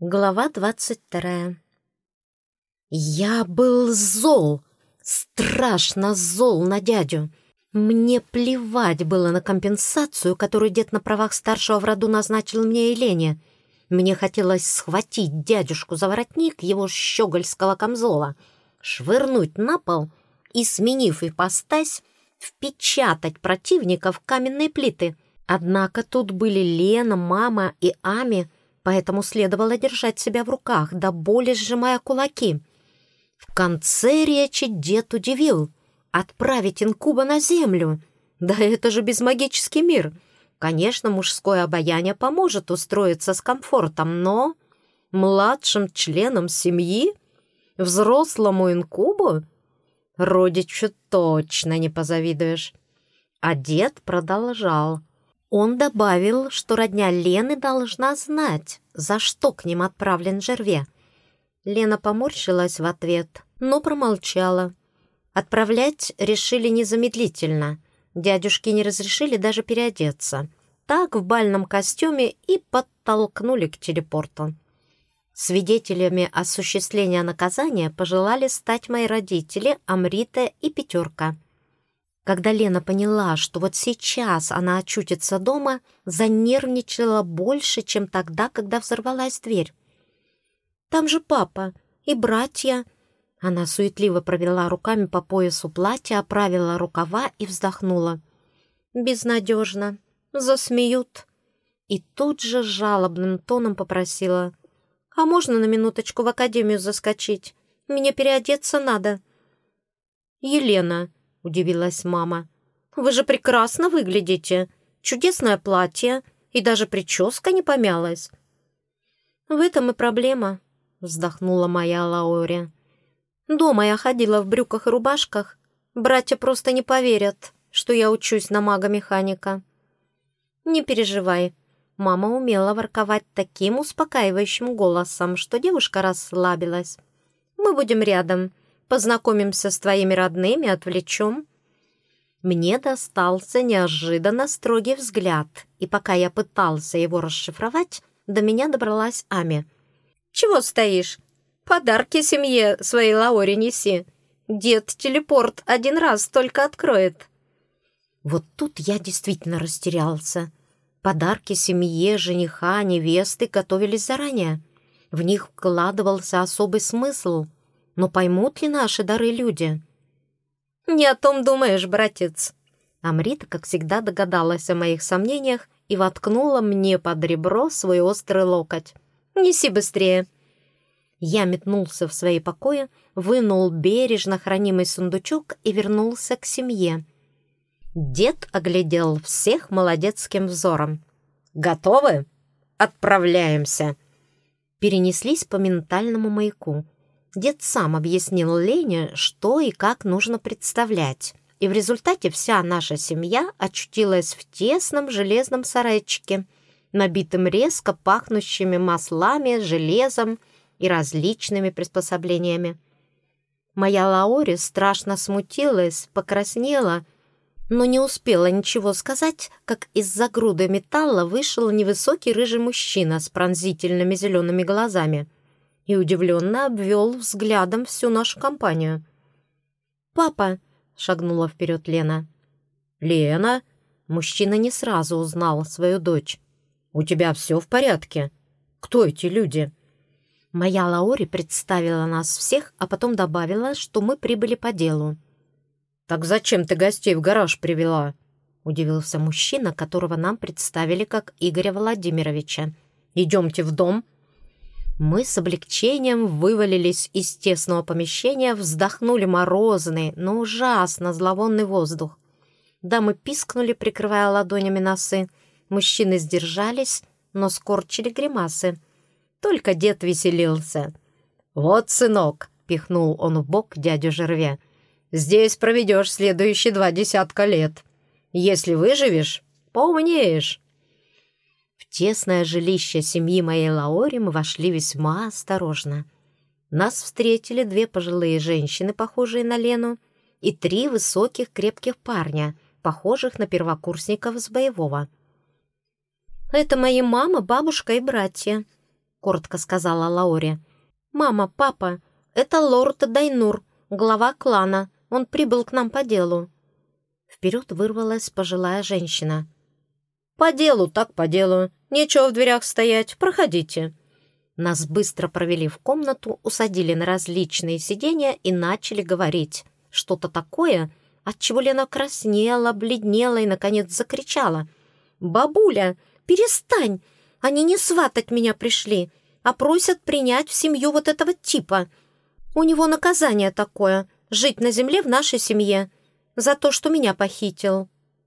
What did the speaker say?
Глава двадцать вторая. Я был зол, страшно зол на дядю. Мне плевать было на компенсацию, которую дед на правах старшего в роду назначил мне и Лене. Мне хотелось схватить дядюшку за воротник его щегольского камзола, швырнуть на пол и, сменив ипостась, впечатать противника в каменные плиты. Однако тут были Лена, мама и Ами — поэтому следовало держать себя в руках, до боли сжимая кулаки. В конце речи дед удивил. Отправить инкуба на землю? Да это же безмагический мир. Конечно, мужское обаяние поможет устроиться с комфортом, но младшим членом семьи? Взрослому инкубу? Родичу точно не позавидуешь. А дед продолжал. Он добавил, что родня Лены должна знать, за что к ним отправлен Жерве. Лена поморщилась в ответ, но промолчала. Отправлять решили незамедлительно. Дядюшки не разрешили даже переодеться. Так в бальном костюме и подтолкнули к телепорту. Свидетелями осуществления наказания пожелали стать мои родители Амрита и Пятерка — когда Лена поняла, что вот сейчас она очутится дома, занервничала больше, чем тогда, когда взорвалась дверь. «Там же папа и братья». Она суетливо провела руками по поясу платья, оправила рукава и вздохнула. «Безнадежно. Засмеют». И тут же жалобным тоном попросила. «А можно на минуточку в академию заскочить? Мне переодеться надо». «Елена», — удивилась мама. «Вы же прекрасно выглядите. Чудесное платье, и даже прическа не помялась». «В этом и проблема», — вздохнула моя Лаури. «Дома я ходила в брюках и рубашках. Братья просто не поверят, что я учусь на мага-механика». «Не переживай», Мама умела ворковать таким успокаивающим голосом, что девушка расслабилась. «Мы будем рядом. Познакомимся с твоими родными, отвлечем». Мне достался неожиданно строгий взгляд, и пока я пытался его расшифровать, до меня добралась Ами. «Чего стоишь? Подарки семье своей Лаоре неси. Дед телепорт один раз только откроет». Вот тут я действительно растерялся. Подарки семье, жениха, невесты готовились заранее. В них вкладывался особый смысл — но поймут ли наши дары люди? «Не о том думаешь, братец!» Амрита, как всегда, догадалась о моих сомнениях и воткнула мне под ребро свой острый локоть. «Неси быстрее!» Я метнулся в свои покои, вынул бережно хранимый сундучок и вернулся к семье. Дед оглядел всех молодецким взором. «Готовы? Отправляемся!» Перенеслись по ментальному маяку. Дед сам объяснил Лене, что и как нужно представлять. И в результате вся наша семья очутилась в тесном железном сарайчике, набитым резко пахнущими маслами, железом и различными приспособлениями. Моя Лаори страшно смутилась, покраснела, но не успела ничего сказать, как из-за груды металла вышел невысокий рыжий мужчина с пронзительными зелеными глазами — и удивленно обвел взглядом всю нашу компанию. «Папа!» — шагнула вперед Лена. «Лена?» — мужчина не сразу узнал свою дочь. «У тебя все в порядке? Кто эти люди?» Моя Лаори представила нас всех, а потом добавила, что мы прибыли по делу. «Так зачем ты гостей в гараж привела?» — удивился мужчина, которого нам представили как Игоря Владимировича. «Идемте в дом, мы с облегчением вывалились из тесного помещения, вздохнули морозный, но ужасно зловонный воздух. Дамы пискнули, прикрывая ладонями носы. Мужчины сдержались, но скорчили гримасы. Только дед веселился. «Вот, сынок!» — пихнул он в бок дядю Жерве. «Здесь проведешь следующие два десятка лет. Если выживешь, поумнеешь». Тесное жилище семьи моей Лаори мы вошли весьма осторожно. Нас встретили две пожилые женщины, похожие на Лену, и три высоких крепких парня, похожих на первокурсников с боевого. «Это мои мама, бабушка и братья». — коротко сказала Лауре. «Мама, папа, это лорд Дайнур, глава клана. Он прибыл к нам по делу». Вперед вырвалась пожилая женщина. «По делу, так по делу. Нечего в дверях стоять. Проходите». Нас быстро провели в комнату, усадили на различные сиденья и начали говорить. Что-то такое, отчего Лена краснела, бледнела и, наконец, закричала. «Бабуля, перестань! Они не сватать меня пришли, а просят принять в семью вот этого типа. У него наказание такое — жить на земле в нашей семье за то, что меня похитил».